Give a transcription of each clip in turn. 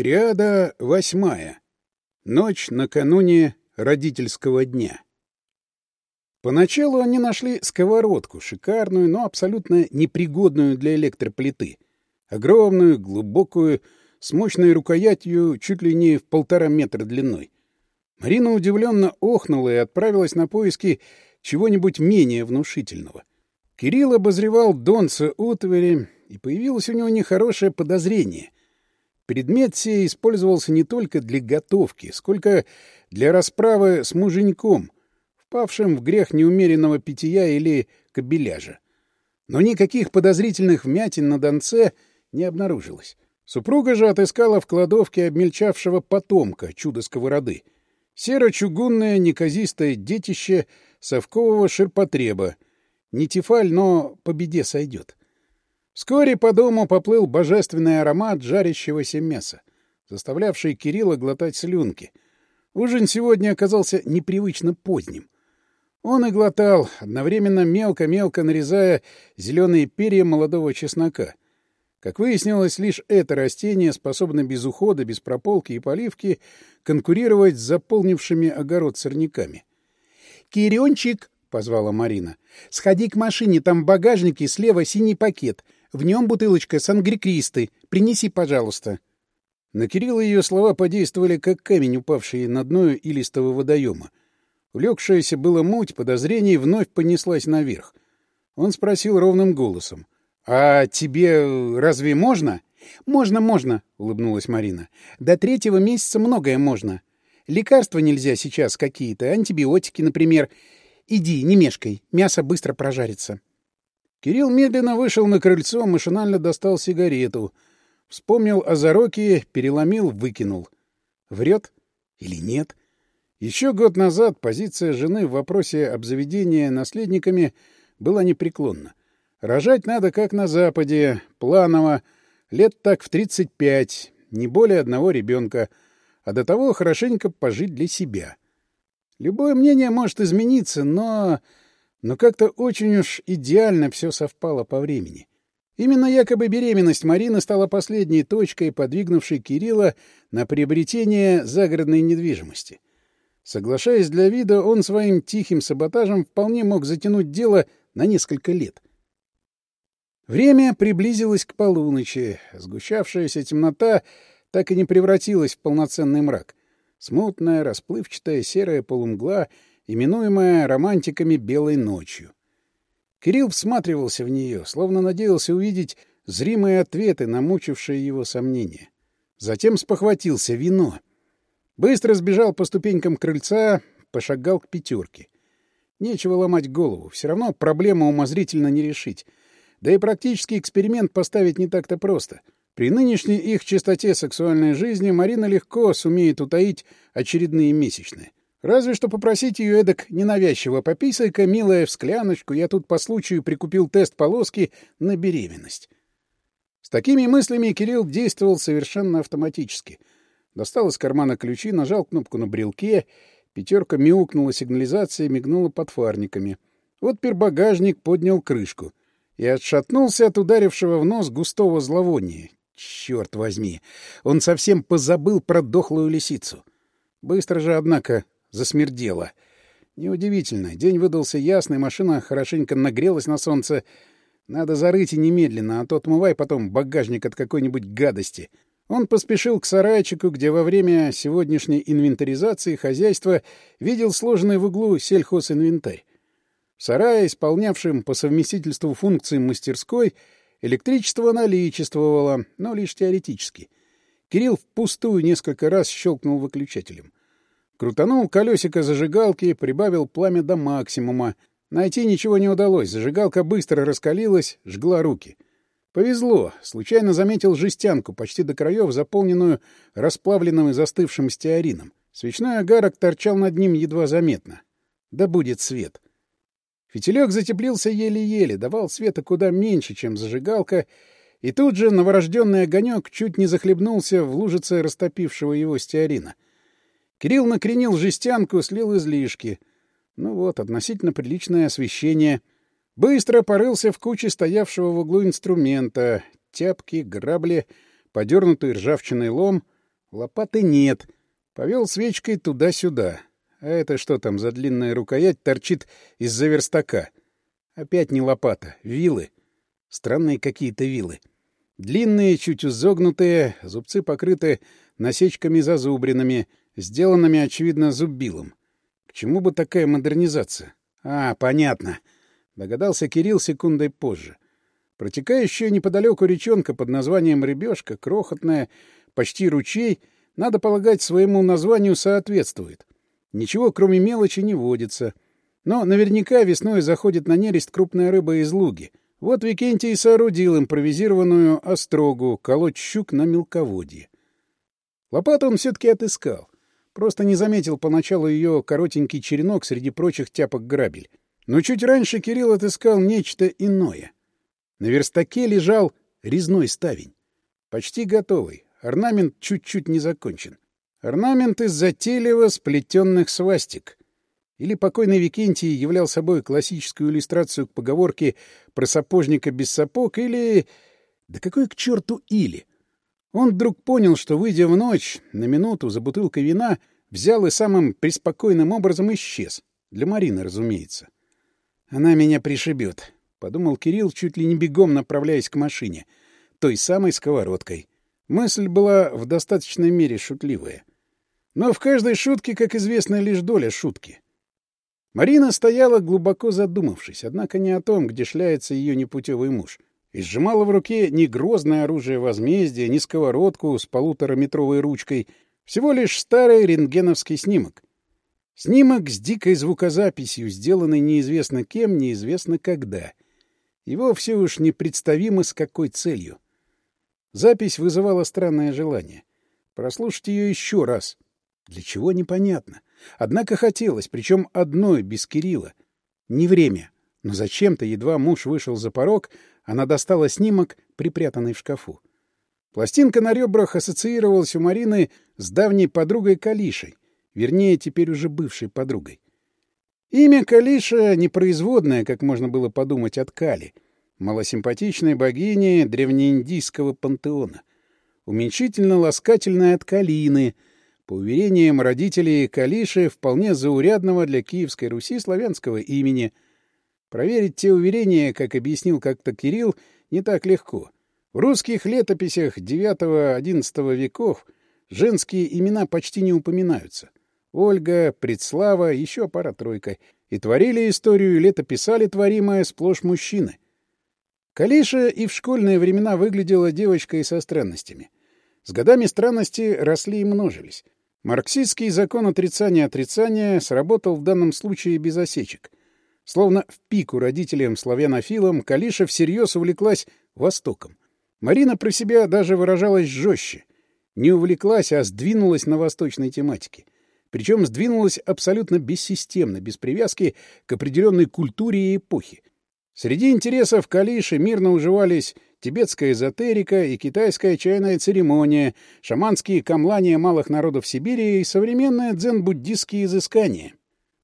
Триада восьмая. Ночь накануне родительского дня. Поначалу они нашли сковородку, шикарную, но абсолютно непригодную для электроплиты. Огромную, глубокую, с мощной рукоятью чуть ли не в полтора метра длиной. Марина удивленно охнула и отправилась на поиски чего-нибудь менее внушительного. Кирилл обозревал Донца утвари и появилось у него нехорошее подозрение — Предмет сей использовался не только для готовки, сколько для расправы с муженьком, впавшим в грех неумеренного питья или кобеляжа. Но никаких подозрительных вмятин на донце не обнаружилось. Супруга же отыскала в кладовке обмельчавшего потомка чудо сковороды. Серо-чугунное неказистое детище совкового ширпотреба. Не тефаль, но по беде сойдет. Вскоре по дому поплыл божественный аромат жарящегося мяса, заставлявший Кирилла глотать слюнки. Ужин сегодня оказался непривычно поздним. Он и глотал, одновременно мелко-мелко нарезая зеленые перья молодого чеснока. Как выяснилось, лишь это растение способно без ухода, без прополки и поливки конкурировать с заполнившими огород сорняками. «Кирюнчик!» — позвала Марина. «Сходи к машине, там в багажнике слева синий пакет. В нем бутылочка сангрикристы. Принеси, пожалуйста». На Кирилла ее слова подействовали, как камень, упавший на дно илистого водоема. Улегшаяся была муть, подозрений вновь понеслась наверх. Он спросил ровным голосом. «А тебе э, разве можно?» «Можно, можно», — улыбнулась Марина. «До третьего месяца многое можно. Лекарства нельзя сейчас какие-то, антибиотики, например. Иди, не мешкай, мясо быстро прожарится». Кирилл медленно вышел на крыльцо, машинально достал сигарету. Вспомнил о зароке, переломил, выкинул. Врет или нет? Еще год назад позиция жены в вопросе обзаведения наследниками была непреклонна. Рожать надо, как на Западе, планово, лет так в 35, не более одного ребенка, а до того хорошенько пожить для себя. Любое мнение может измениться, но но как-то очень уж идеально все совпало по времени. Именно якобы беременность Марины стала последней точкой, подвигнувшей Кирилла на приобретение загородной недвижимости. Соглашаясь для вида, он своим тихим саботажем вполне мог затянуть дело на несколько лет. Время приблизилось к полуночи. Сгущавшаяся темнота так и не превратилась в полноценный мрак. Смутная, расплывчатая серая полумгла — именуемая романтиками «белой ночью». Кирилл всматривался в нее, словно надеялся увидеть зримые ответы на мучившие его сомнения. Затем спохватился вино. Быстро сбежал по ступенькам крыльца, пошагал к пятерке. Нечего ломать голову, все равно проблему умозрительно не решить. Да и практический эксперимент поставить не так-то просто. При нынешней их чистоте сексуальной жизни Марина легко сумеет утаить очередные месячные. Разве что попросить ее эдак ненавязчиво, пописай-ка, милая, в скляночку, я тут по случаю прикупил тест полоски на беременность. С такими мыслями Кирилл действовал совершенно автоматически. Достал из кармана ключи, нажал кнопку на брелке, пятерка мяукнула сигнализация и мигнула под фарниками. Вот пербагажник поднял крышку и отшатнулся от ударившего в нос густого зловония. Черт возьми, он совсем позабыл про дохлую лисицу. Быстро же, однако, засмердела. Неудивительно. День выдался ясный, машина хорошенько нагрелась на солнце. Надо зарыть и немедленно, а то отмывай потом багажник от какой-нибудь гадости. Он поспешил к сарайчику, где во время сегодняшней инвентаризации хозяйства видел сложенный в углу сельхозинвентарь. В сарае, исполнявшем по совместительству функции мастерской, электричество наличествовало, но лишь теоретически. Кирилл впустую несколько раз щелкнул выключателем — Крутанул колесико зажигалки, и прибавил пламя до максимума. Найти ничего не удалось, зажигалка быстро раскалилась, жгла руки. Повезло, случайно заметил жестянку, почти до краев, заполненную расплавленным и застывшим стеарином. Свечной огарок торчал над ним едва заметно. Да будет свет. Фитилек затеплился еле-еле, давал света куда меньше, чем зажигалка, и тут же новорожденный огонек чуть не захлебнулся в лужице растопившего его стеарина — Кирилл накренил жестянку, слил излишки. Ну вот, относительно приличное освещение. Быстро порылся в куче стоявшего в углу инструмента. Тяпки, грабли, подернутый ржавчиной лом. Лопаты нет. Повел свечкой туда-сюда. А это что там за длинная рукоять торчит из-за верстака? Опять не лопата, вилы. Странные какие-то вилы. Длинные, чуть изогнутые, зубцы покрыты насечками-зазубринами — сделанными, очевидно, зубилом. К чему бы такая модернизация? А, понятно. Догадался Кирилл секундой позже. Протекающая неподалеку речонка под названием «Ребешка», крохотная, почти ручей, надо полагать, своему названию соответствует. Ничего, кроме мелочи, не водится. Но наверняка весной заходит на нерест крупная рыба из луги. Вот Викентий и соорудил импровизированную острогу колоть щук на мелководье. Лопату он все-таки отыскал. Просто не заметил поначалу ее коротенький черенок среди прочих тяпок грабель. Но чуть раньше Кирилл отыскал нечто иное. На верстаке лежал резной ставень. Почти готовый. Орнамент чуть-чуть не закончен. Орнамент из затейливо сплетенных свастик. Или покойный Викентий являл собой классическую иллюстрацию к поговорке про сапожника без сапог, или... Да какой к черту или? Он вдруг понял, что, выйдя в ночь на минуту за бутылкой вина, взял и самым преспокойным образом исчез. Для Марины, разумеется. «Она меня пришибет», — подумал Кирилл, чуть ли не бегом направляясь к машине, той самой сковородкой. Мысль была в достаточной мере шутливая. Но в каждой шутке, как известно, лишь доля шутки. Марина стояла, глубоко задумавшись, однако не о том, где шляется ее непутевый муж — и сжимала в руке не грозное оружие возмездия, не сковородку с полутораметровой ручкой, всего лишь старый рентгеновский снимок. Снимок с дикой звукозаписью, сделанный неизвестно кем, неизвестно когда. Его все уж непредставимо с какой целью. Запись вызывала странное желание. Прослушать ее еще раз. Для чего — непонятно. Однако хотелось, причем одной, без Кирилла. Не время. Но зачем-то, едва муж вышел за порог, — она достала снимок, припрятанный в шкафу. Пластинка на ребрах ассоциировалась у Марины с давней подругой Калишей, вернее, теперь уже бывшей подругой. Имя Калиша непроизводное, как можно было подумать, от Кали, малосимпатичной богини древнеиндийского пантеона, уменьшительно-ласкательное от Калины, по уверениям родителей Калиши, вполне заурядного для Киевской Руси славянского имени — Проверить те уверения, как объяснил как-то Кирилл, не так легко. В русских летописях IX-XI веков женские имена почти не упоминаются. Ольга, Предслава, еще пара-тройка. И творили историю, и летописали творимое сплошь мужчины. Калиша и в школьные времена выглядела девочкой со странностями. С годами странности росли и множились. Марксистский закон отрицания отрицания сработал в данном случае без осечек — Словно в пику родителям славянофилам, Калиша всерьез увлеклась Востоком. Марина про себя даже выражалась жестче. Не увлеклась, а сдвинулась на восточной тематике. Причем сдвинулась абсолютно бессистемно, без привязки к определенной культуре и эпохе. Среди интересов Калиши мирно уживались тибетская эзотерика и китайская чайная церемония, шаманские камлания малых народов Сибири и современные дзен-буддистские изыскания.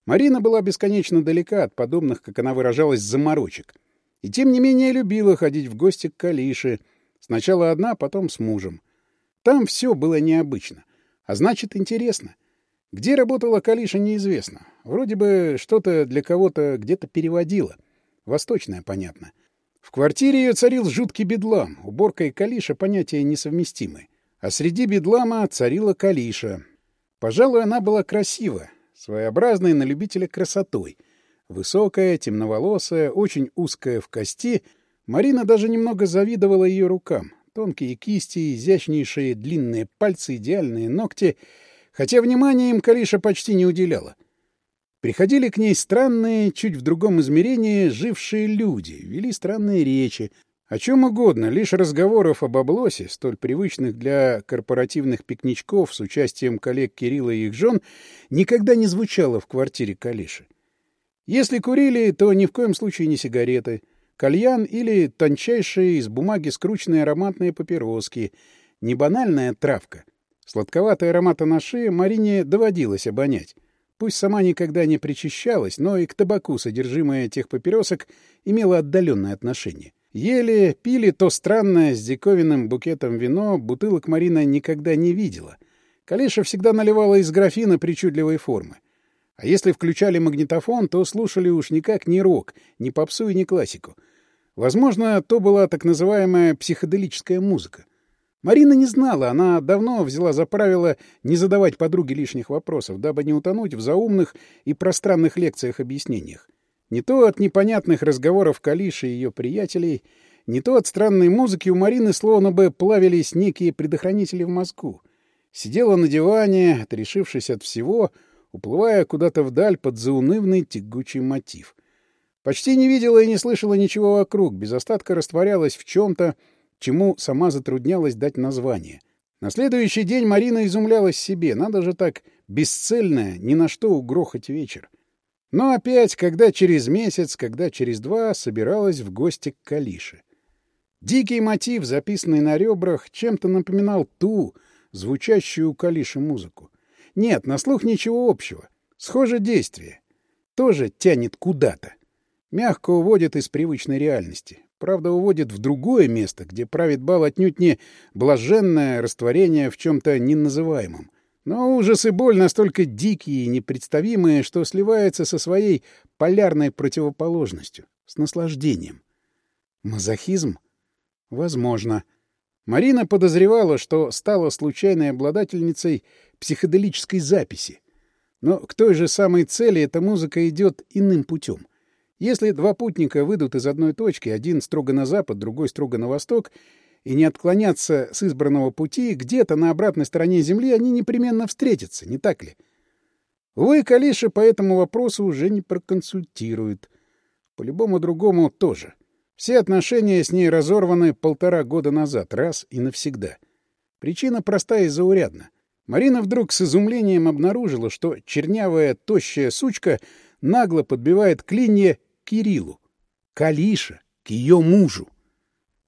Марина была бесконечно далека от подобных, как она выражалась, заморочек. И тем не менее любила ходить в гости к Калише. Сначала одна, потом с мужем. Там все было необычно. А значит, интересно. Где работала Калиша, неизвестно. Вроде бы что-то для кого-то где-то переводила. Восточное, понятно. В квартире ее царил жуткий бедлам. Уборка и Калиша — понятия несовместимы. А среди бедлама царила Калиша. Пожалуй, она была красива, своеобразной на любителя красотой. Высокая, темноволосая, очень узкая в кости, Марина даже немного завидовала ее рукам. Тонкие кисти, изящнейшие длинные пальцы, идеальные ногти, хотя внимания им Калиша почти не уделяла. Приходили к ней странные, чуть в другом измерении, жившие люди, вели странные речи, о чем угодно, лишь разговоров об облосе, столь привычных для корпоративных пикничков с участием коллег Кирилла и их жен, никогда не звучало в квартире Калиши. Если курили, то ни в коем случае не сигареты, кальян или тончайшие из бумаги скрученные ароматные папироски, не банальная травка. Сладковатый аромат на шее Марине доводилось обонять. Пусть сама никогда не причащалась, но и к табаку содержимое тех папиросок имело отдаленное отношение. Ели, пили то странное с диковинным букетом вино, бутылок Марина никогда не видела. Калеша всегда наливала из графина причудливой формы. А если включали магнитофон, то слушали уж никак не рок, не попсу и не классику. Возможно, то была так называемая психоделическая музыка. Марина не знала, она давно взяла за правило не задавать подруге лишних вопросов, дабы не утонуть в заумных и пространных лекциях-объяснениях. Не то от непонятных разговоров Калиши и ее приятелей, не то от странной музыки у Марины словно бы плавились некие предохранители в мозгу. Сидела на диване, отрешившись от всего, уплывая куда-то вдаль под заунывный тягучий мотив. Почти не видела и не слышала ничего вокруг, без остатка растворялась в чем-то, чему сама затруднялась дать название. На следующий день Марина изумлялась себе. Надо же так бесцельно ни на что угрохать вечер. Но опять, когда через месяц, когда через два собиралась в гости к Калише. Дикий мотив, записанный на ребрах, чем-то напоминал ту, звучащую у Калиши музыку. Нет, на слух ничего общего. Схоже действие. Тоже тянет куда-то. Мягко уводит из привычной реальности. Правда, уводит в другое место, где правит бал отнюдь не блаженное растворение в чем-то неназываемом. Ну, Но ужас и боль настолько дикие и непредставимые, что сливается со своей полярной противоположностью, с наслаждением. Мазохизм? Возможно. Марина подозревала, что стала случайной обладательницей психоделической записи. Но к той же самой цели эта музыка идет иным путем. Если два путника выйдут из одной точки, один строго на запад, другой строго на восток — и не отклоняться с избранного пути, где-то на обратной стороне Земли они непременно встретятся, не так ли? Увы, Калиша по этому вопросу уже не проконсультирует. По-любому другому тоже. Все отношения с ней разорваны полтора года назад, раз и навсегда. Причина проста и заурядна. Марина вдруг с изумлением обнаружила, что чернявая, тощая сучка нагло подбивает клинья Кириллу. Калиша, к ее мужу.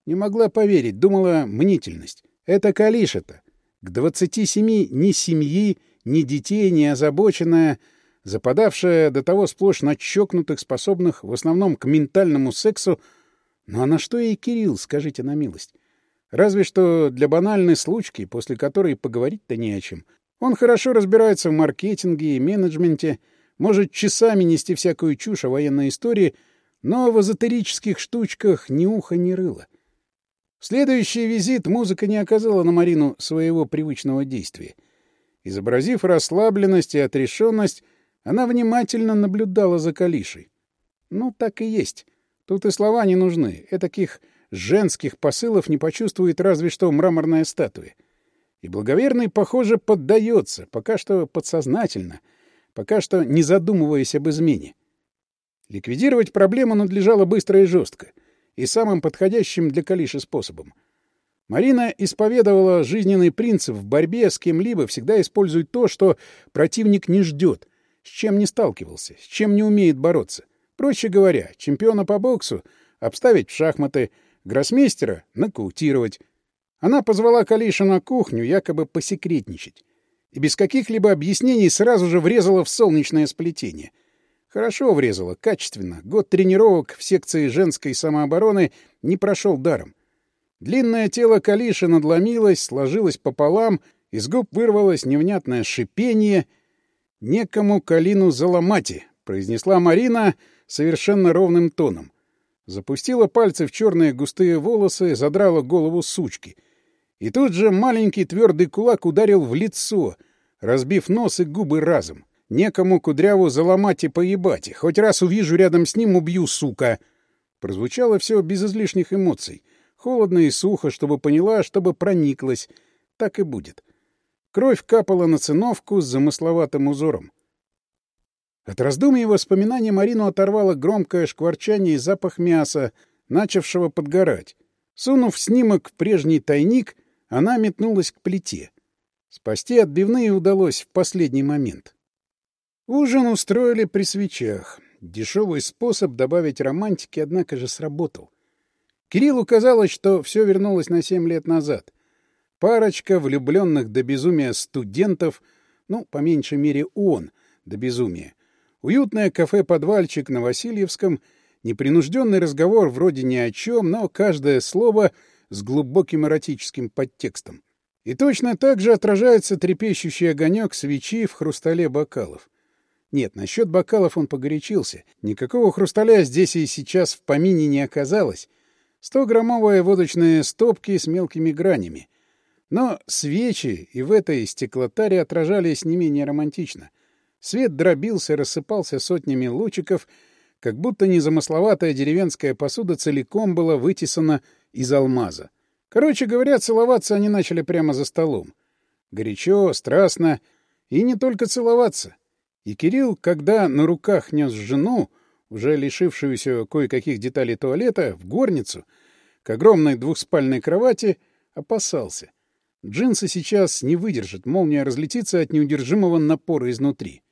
Не могла поверить, думала мнительность. Это Калиша-то. К 27 ни семьи, ни детей, ни озабоченная, западавшая до того сплошь на чокнутых, способных в основном к ментальному сексу. Ну а на что ей Кирилл, скажите на милость? Разве что для банальной случки, после которой поговорить-то не о чем. Он хорошо разбирается в маркетинге и менеджменте, может часами нести всякую чушь о военной истории, но в эзотерических штучках ни уха, ни рыла. — Следующий визит музыка не оказала на Марину своего привычного действия. Изобразив расслабленность и отрешенность, она внимательно наблюдала за Калишей. Ну, так и есть. Тут и слова не нужны. Этаких женских посылов не почувствует разве что мраморная статуя. И благоверный, похоже, поддается, пока что подсознательно, пока что не задумываясь об измене. Ликвидировать проблему надлежало быстро и жестко и самым подходящим для Калиши способом. Марина исповедовала жизненный принцип в борьбе с кем-либо всегда использует то, что противник не ждет, с чем не сталкивался, с чем не умеет бороться. Проще говоря, чемпиона по боксу обставить в шахматы, гроссмейстера нокаутировать. Она позвала Калиша на кухню якобы посекретничать и без каких-либо объяснений сразу же врезала в солнечное сплетение, Хорошо врезала, качественно. Год тренировок в секции женской самообороны не прошел даром. Длинное тело Калиши надломилось, сложилось пополам, из губ вырвалось невнятное шипение. «Некому Калину заломати», — произнесла Марина совершенно ровным тоном. Запустила пальцы в черные густые волосы, задрала голову сучки. И тут же маленький твердый кулак ударил в лицо, разбив нос и губы разом. Некому кудряву заломать и поебать. Хоть раз увижу рядом с ним, убью, сука!» Прозвучало все без излишних эмоций. Холодно и сухо, чтобы поняла, чтобы прониклась. Так и будет. Кровь капала на циновку с замысловатым узором. От раздумий и воспоминаний Марину оторвало громкое шкварчание и запах мяса, начавшего подгорать. Сунув снимок в прежний тайник, она метнулась к плите. Спасти отбивные удалось в последний момент. Ужин устроили при свечах. Дешевый способ добавить романтики, однако же, сработал. Кириллу казалось, что все вернулось на семь лет назад. Парочка влюбленных до безумия студентов, ну, по меньшей мере, он до безумия. Уютное кафе-подвальчик на Васильевском, непринужденный разговор вроде ни о чем, но каждое слово с глубоким эротическим подтекстом. И точно так же отражается трепещущий огонек свечи в хрустале бокалов. Нет, насчет бокалов он погорячился. Никакого хрусталя здесь и сейчас в помине не оказалось. Стограммовые водочные стопки с мелкими гранями. Но свечи и в этой стеклотаре отражались не менее романтично. Свет дробился, рассыпался сотнями лучиков, как будто незамысловатая деревенская посуда целиком была вытесана из алмаза. Короче говоря, целоваться они начали прямо за столом. Горячо, страстно, и не только целоваться. И Кирилл, когда на руках нес жену, уже лишившуюся кое-каких деталей туалета, в горницу, к огромной двухспальной кровати, опасался. Джинсы сейчас не выдержат, молния разлетится от неудержимого напора изнутри.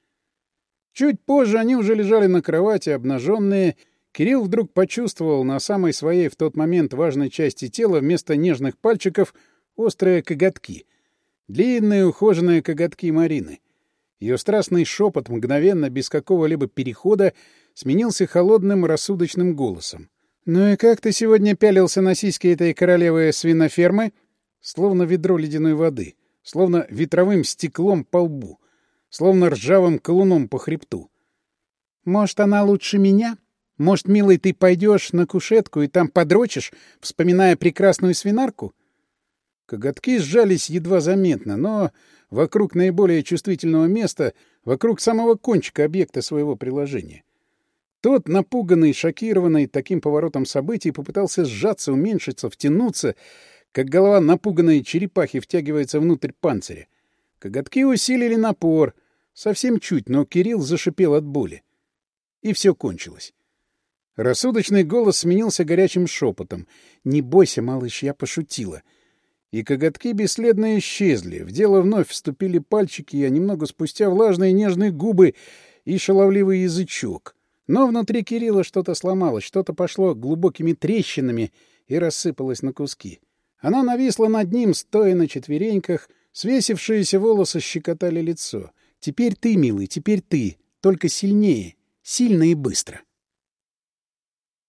Чуть позже они уже лежали на кровати, обнаженные. Кирилл вдруг почувствовал на самой своей в тот момент важной части тела вместо нежных пальчиков острые коготки. Длинные ухоженные коготки Марины — ее страстный шепот мгновенно, без какого-либо перехода, сменился холодным рассудочным голосом. «Ну и как ты сегодня пялился на сиськи этой королевы свинофермы?» Словно ведро ледяной воды, словно ветровым стеклом по лбу, словно ржавым колуном по хребту. «Может, она лучше меня? Может, милый, ты пойдешь на кушетку и там подрочишь, вспоминая прекрасную свинарку?» Коготки сжались едва заметно, но вокруг наиболее чувствительного места, вокруг самого кончика объекта своего приложения. Тот, напуганный, шокированный таким поворотом событий, попытался сжаться, уменьшиться, втянуться, как голова напуганной черепахи втягивается внутрь панциря. Коготки усилили напор, совсем чуть, но Кирилл зашипел от боли. И все кончилось. Рассудочный голос сменился горячим шепотом. «Не бойся, малыш, я пошутила» и коготки бесследно исчезли. В дело вновь вступили пальчики, а немного спустя влажные нежные губы и шаловливый язычок. Но внутри Кирилла что-то сломалось, что-то пошло глубокими трещинами и рассыпалось на куски. Она нависла над ним, стоя на четвереньках, свесившиеся волосы щекотали лицо. «Теперь ты, милый, теперь ты, только сильнее, сильно и быстро».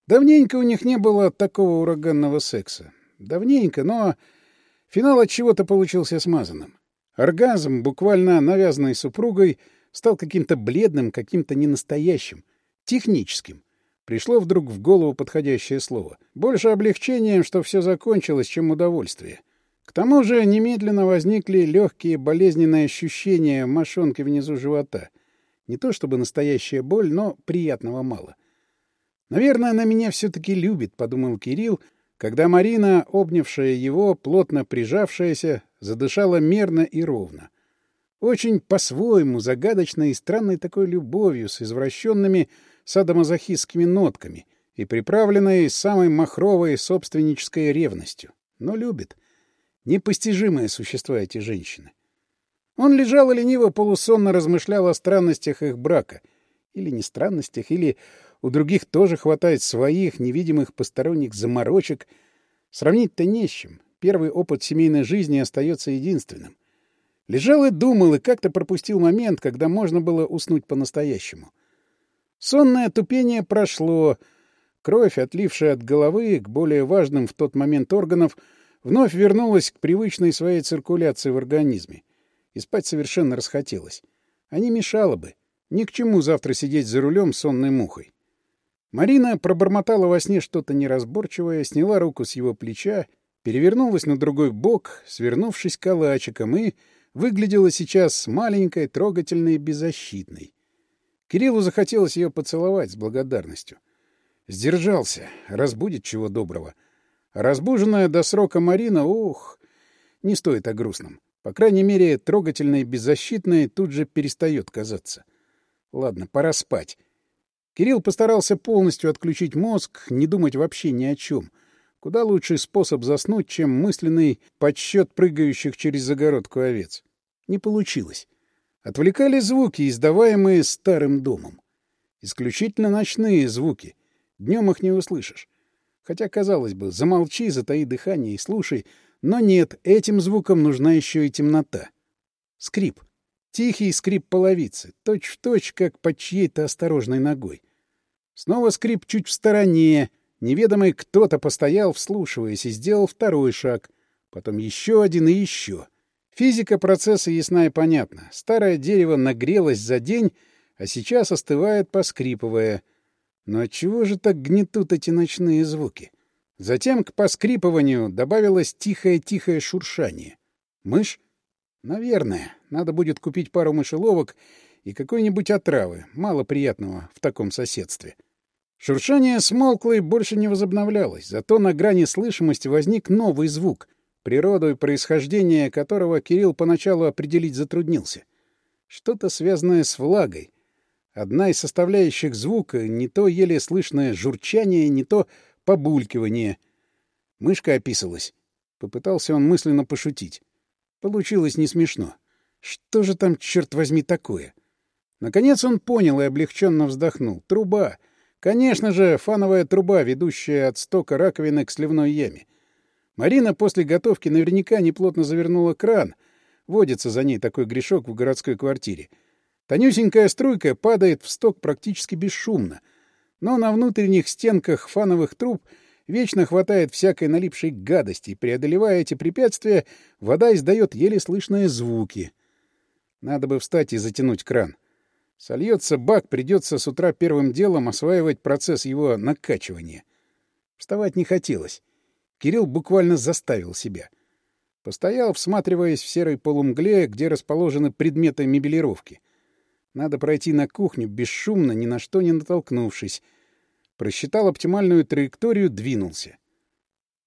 Давненько у них не было такого ураганного секса. Давненько, но Финал от чего-то получился смазанным. Оргазм, буквально навязанный супругой, стал каким-то бледным, каким-то ненастоящим, техническим. Пришло вдруг в голову подходящее слово. Больше облегчением, что все закончилось, чем удовольствие. К тому же немедленно возникли легкие болезненные ощущения мошонки внизу живота. Не то чтобы настоящая боль, но приятного мало. «Наверное, она меня все-таки любит», — подумал Кирилл, — когда Марина, обнявшая его, плотно прижавшаяся, задышала мерно и ровно. Очень по-своему, загадочной и странной такой любовью с извращенными садомазохистскими нотками и приправленной самой махровой собственнической ревностью. Но любит. непостижимое существо эти женщины. Он лежал и лениво полусонно размышлял о странностях их брака. Или не странностях, или у других тоже хватает своих невидимых посторонних заморочек. Сравнить-то не с чем. Первый опыт семейной жизни остается единственным. Лежал и думал, и как-то пропустил момент, когда можно было уснуть по-настоящему. Сонное тупение прошло. Кровь, отлившая от головы к более важным в тот момент органов, вновь вернулась к привычной своей циркуляции в организме. И спать совершенно расхотелось. А не мешало бы. Ни к чему завтра сидеть за рулем сонной мухой. Марина пробормотала во сне что-то неразборчивое, сняла руку с его плеча, перевернулась на другой бок, свернувшись калачиком, и выглядела сейчас маленькой, трогательной и беззащитной. Кириллу захотелось ее поцеловать с благодарностью. Сдержался, разбудит чего доброго. Разбуженная до срока Марина, ух, не стоит о грустном. По крайней мере, трогательной и беззащитной тут же перестает казаться. Ладно, пора спать. Кирилл постарался полностью отключить мозг, не думать вообще ни о чем. Куда лучший способ заснуть, чем мысленный подсчет прыгающих через загородку овец. Не получилось. Отвлекали звуки, издаваемые старым домом. Исключительно ночные звуки. Днем их не услышишь. Хотя, казалось бы, замолчи, затаи дыхание и слушай. Но нет, этим звукам нужна еще и темнота. Скрип. Тихий скрип половицы, точь-в-точь, -точь, как под чьей-то осторожной ногой. Снова скрип чуть в стороне. Неведомый кто-то постоял, вслушиваясь, и сделал второй шаг. Потом еще один и еще. Физика процесса ясна и понятна. Старое дерево нагрелось за день, а сейчас остывает, поскрипывая. Но чего же так гнетут эти ночные звуки? Затем к поскрипыванию добавилось тихое-тихое шуршание. Мышь? Наверное. Надо будет купить пару мышеловок и какой-нибудь отравы, мало приятного в таком соседстве. — Шуршание смолкло и больше не возобновлялось, зато на грани слышимости возник новый звук, природу и происхождение которого Кирилл поначалу определить затруднился. Что-то связанное с влагой. Одна из составляющих звука — не то еле слышное журчание, не то побулькивание. Мышка описалась. Попытался он мысленно пошутить. Получилось не смешно. Что же там, черт возьми, такое? Наконец он понял и облегченно вздохнул. Труба. Конечно же, фановая труба, ведущая от стока раковины к сливной яме. Марина после готовки наверняка неплотно завернула кран. Водится за ней такой грешок в городской квартире. Тонюсенькая струйка падает в сток практически бесшумно. Но на внутренних стенках фановых труб вечно хватает всякой налипшей гадости, и, преодолевая эти препятствия, вода издает еле слышные звуки. Надо бы встать и затянуть кран. — Сольется бак, придется с утра первым делом осваивать процесс его накачивания. Вставать не хотелось. Кирилл буквально заставил себя. Постоял, всматриваясь в серой полумгле, где расположены предметы мебелировки. Надо пройти на кухню, бесшумно, ни на что не натолкнувшись. Просчитал оптимальную траекторию, двинулся.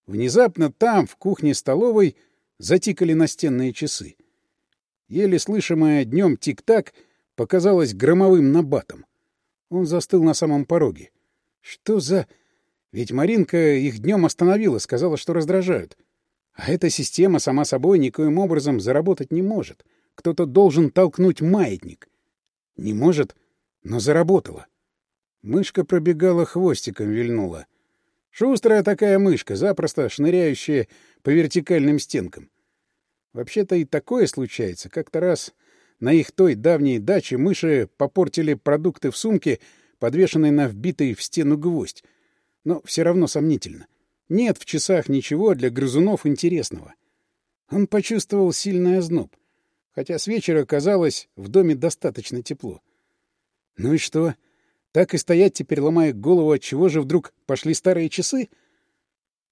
Внезапно там, в кухне-столовой, затикали настенные часы. Еле слышимое днем тик-так — показалось громовым набатом. Он застыл на самом пороге. Что за... Ведь Маринка их днем остановила, сказала, что раздражают. А эта система сама собой никоим образом заработать не может. Кто-то должен толкнуть маятник. Не может, но заработала. Мышка пробегала хвостиком, вильнула. Шустрая такая мышка, запросто шныряющая по вертикальным стенкам. Вообще-то и такое случается. Как-то раз на их той давней даче мыши попортили продукты в сумке, подвешенной на вбитый в стену гвоздь. Но все равно сомнительно. Нет в часах ничего для грызунов интересного. Он почувствовал сильный озноб. Хотя с вечера, казалось, в доме достаточно тепло. Ну и что? Так и стоять теперь, ломая голову, от чего же вдруг пошли старые часы?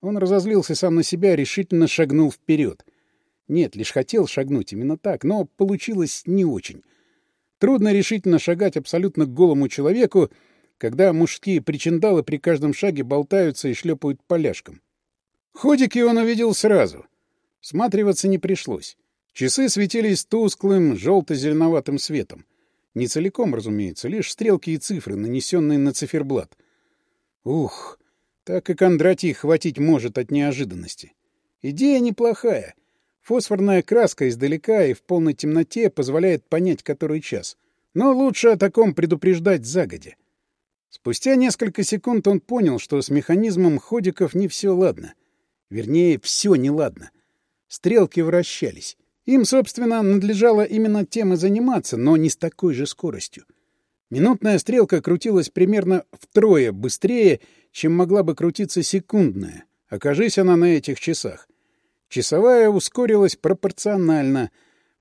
Он разозлился сам на себя, решительно шагнул вперед — нет, лишь хотел шагнуть именно так, но получилось не очень. Трудно решительно шагать абсолютно голому человеку, когда мужские причиндалы при каждом шаге болтаются и шлепают поляшком. Ходики он увидел сразу. Сматриваться не пришлось. Часы светились тусклым, желто-зеленоватым светом. Не целиком, разумеется, лишь стрелки и цифры, нанесенные на циферблат. Ух, так и Кондратий хватить может от неожиданности. Идея неплохая — Фосфорная краска издалека и в полной темноте позволяет понять, который час. Но лучше о таком предупреждать загодя. Спустя несколько секунд он понял, что с механизмом ходиков не все ладно. Вернее, все неладно. Стрелки вращались. Им, собственно, надлежало именно тем и заниматься, но не с такой же скоростью. Минутная стрелка крутилась примерно втрое быстрее, чем могла бы крутиться секундная, окажись она на этих часах. Часовая ускорилась пропорционально.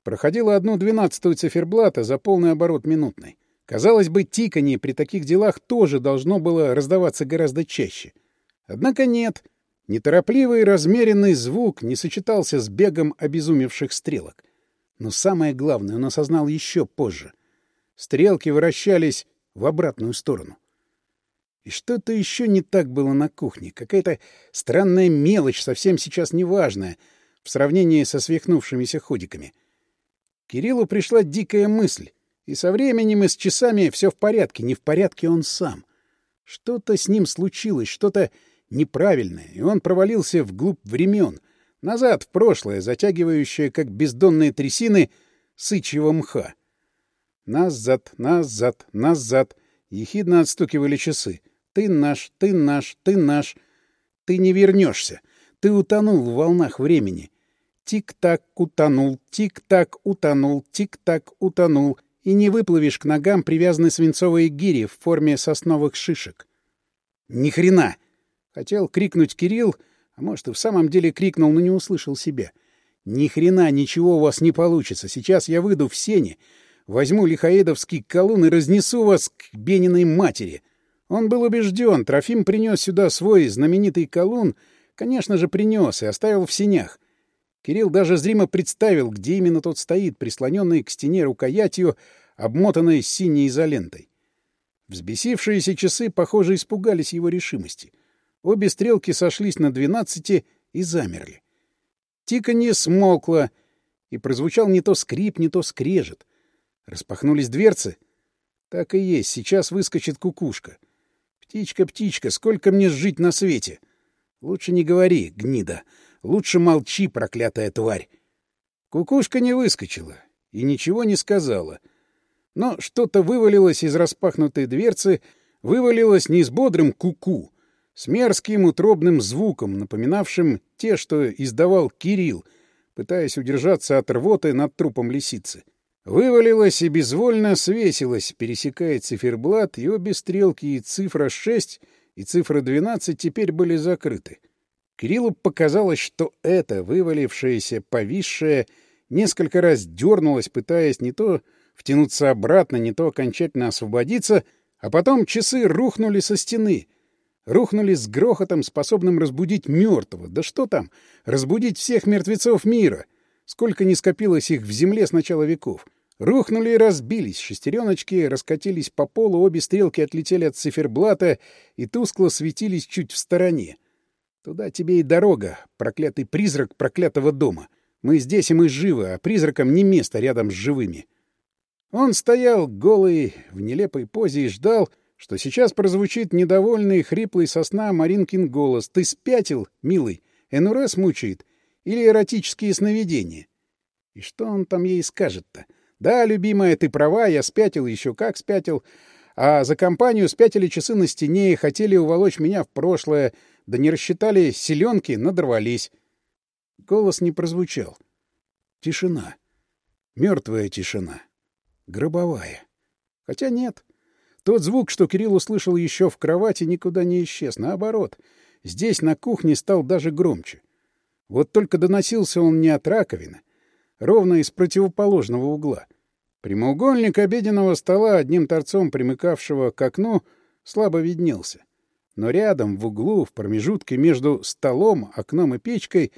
Проходила одну двенадцатую циферблата за полный оборот минутной. Казалось бы, тиканье при таких делах тоже должно было раздаваться гораздо чаще. Однако нет. Неторопливый размеренный звук не сочетался с бегом обезумевших стрелок. Но самое главное он осознал еще позже. Стрелки вращались в обратную сторону. И что-то еще не так было на кухне. Какая-то странная мелочь, совсем сейчас неважная, в сравнении со свихнувшимися ходиками. Кириллу пришла дикая мысль. И со временем, и с часами все в порядке. Не в порядке он сам. Что-то с ним случилось, что-то неправильное, и он провалился вглубь времен, назад в прошлое, затягивающее, как бездонные трясины, сычьего мха. Назад, назад, назад — ехидно отстукивали часы ты наш, ты наш, ты наш. Ты не вернешься. Ты утонул в волнах времени. Тик-так утонул, тик-так утонул, тик-так утонул. И не выплывешь к ногам привязаны свинцовые гири в форме сосновых шишек. Ни хрена! Хотел крикнуть Кирилл, а может, и в самом деле крикнул, но не услышал себя. Ни хрена ничего у вас не получится. Сейчас я выйду в сене, возьму лихаедовский колун и разнесу вас к Бениной матери. Он был убежден, Трофим принес сюда свой знаменитый колун, конечно же, принес и оставил в синях. Кирилл даже зримо представил, где именно тот стоит, прислоненный к стене рукоятью, обмотанной синей изолентой. Взбесившиеся часы, похоже, испугались его решимости. Обе стрелки сошлись на двенадцати и замерли. Тиканье смолкло, и прозвучал не то скрип, не то скрежет. Распахнулись дверцы. Так и есть, сейчас выскочит кукушка — Птичка, птичка, сколько мне жить на свете? Лучше не говори, гнида. Лучше молчи, проклятая тварь. Кукушка не выскочила и ничего не сказала. Но что-то вывалилось из распахнутой дверцы, вывалилось не с бодрым куку, -ку, с мерзким утробным звуком, напоминавшим те, что издавал Кирилл, пытаясь удержаться от рвоты над трупом лисицы. — вывалилась и безвольно свесилась, пересекая циферблат, и обе стрелки и цифра 6 и цифра 12 теперь были закрыты. Кириллу показалось, что это вывалившееся, повисшее, несколько раз дернулось, пытаясь не то втянуться обратно, не то окончательно освободиться, а потом часы рухнули со стены. Рухнули с грохотом, способным разбудить мертвого. Да что там, разбудить всех мертвецов мира! Сколько не скопилось их в земле с начала веков! — Рухнули и разбились, шестереночки раскатились по полу, обе стрелки отлетели от циферблата и тускло светились чуть в стороне. Туда тебе и дорога, проклятый призрак проклятого дома. Мы здесь, и мы живы, а призракам не место рядом с живыми. Он стоял голый, в нелепой позе и ждал, что сейчас прозвучит недовольный, хриплый сосна Маринкин голос. «Ты спятил, милый? НРС мучает? Или эротические сновидения?» И что он там ей скажет-то? Да, любимая, ты права, я спятил еще как спятил. А за компанию спятили часы на стене, и хотели уволочь меня в прошлое, да не рассчитали селенки, надорвались. Голос не прозвучал. Тишина. Мертвая тишина. Гробовая. Хотя нет. Тот звук, что Кирилл услышал еще в кровати, никуда не исчез. Наоборот, здесь на кухне стал даже громче. Вот только доносился он не от раковины, ровно из противоположного угла. Прямоугольник обеденного стола, одним торцом примыкавшего к окну, слабо виднелся. Но рядом, в углу, в промежутке между столом, окном и печкой,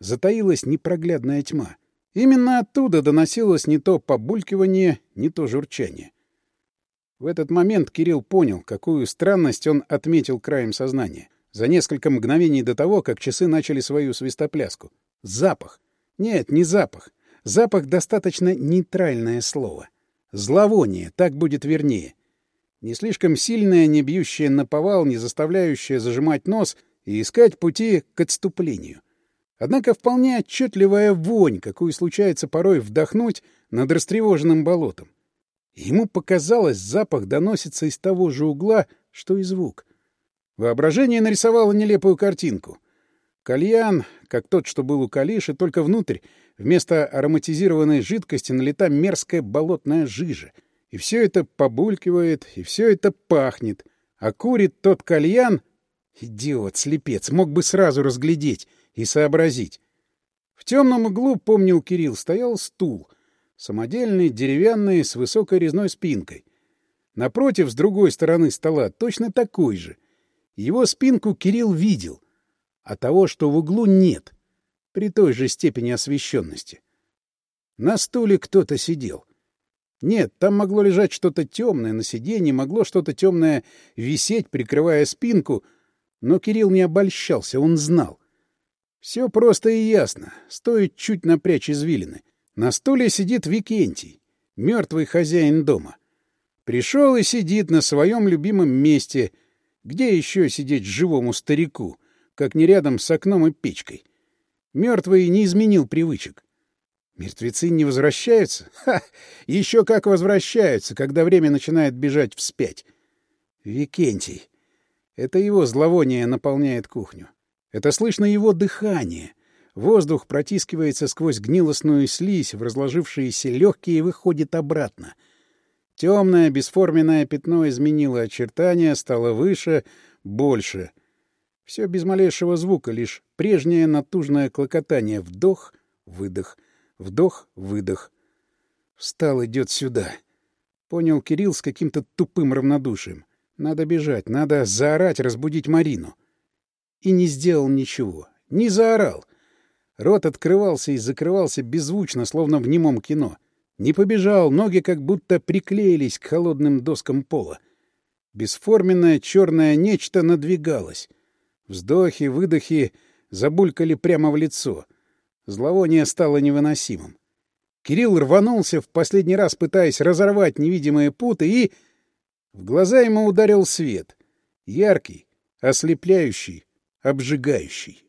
затаилась непроглядная тьма. Именно оттуда доносилось не то побулькивание, не то журчание. В этот момент Кирилл понял, какую странность он отметил краем сознания. За несколько мгновений до того, как часы начали свою свистопляску. Запах. Нет, не запах. Запах достаточно нейтральное слово. Зловоние, так будет вернее. Не слишком сильное, не бьющее на повал, не заставляющее зажимать нос и искать пути к отступлению. Однако вполне отчетливая вонь, какую случается порой вдохнуть над растревоженным болотом. Ему показалось, запах доносится из того же угла, что и звук. Воображение нарисовало нелепую картинку. Кальян, как тот, что был у Калиши, только внутрь, Вместо ароматизированной жидкости налита мерзкая болотная жижа. И все это побулькивает, и все это пахнет. А курит тот кальян... Идиот, слепец, мог бы сразу разглядеть и сообразить. В темном углу, помнил Кирилл, стоял стул. Самодельный, деревянный, с высокой резной спинкой. Напротив, с другой стороны стола, точно такой же. Его спинку Кирилл видел, а того, что в углу, нет. — при той же степени освещенности. На стуле кто-то сидел. Нет, там могло лежать что-то темное на сиденье, могло что-то темное висеть, прикрывая спинку, но Кирилл не обольщался, он знал. Все просто и ясно, стоит чуть напрячь извилины. На стуле сидит Викентий, мертвый хозяин дома. Пришел и сидит на своем любимом месте. Где еще сидеть живому старику, как не рядом с окном и печкой? Мертвый не изменил привычек. Мертвецы не возвращаются? Ха! Еще как возвращаются, когда время начинает бежать вспять. Викентий. Это его зловоние наполняет кухню. Это слышно его дыхание. Воздух протискивается сквозь гнилостную слизь в разложившиеся легкие и выходит обратно. Темное бесформенное пятно изменило очертания, стало выше, больше — все без малейшего звука, лишь прежнее натужное клокотание. Вдох, выдох, вдох, выдох. Встал, идет сюда. Понял Кирилл с каким-то тупым равнодушием. Надо бежать, надо заорать, разбудить Марину. И не сделал ничего. Не заорал. Рот открывался и закрывался беззвучно, словно в немом кино. Не побежал, ноги как будто приклеились к холодным доскам пола. Бесформенное черное нечто надвигалось. Вздохи, выдохи забулькали прямо в лицо. Зловоние стало невыносимым. Кирилл рванулся, в последний раз пытаясь разорвать невидимые путы, и... В глаза ему ударил свет. Яркий, ослепляющий, обжигающий.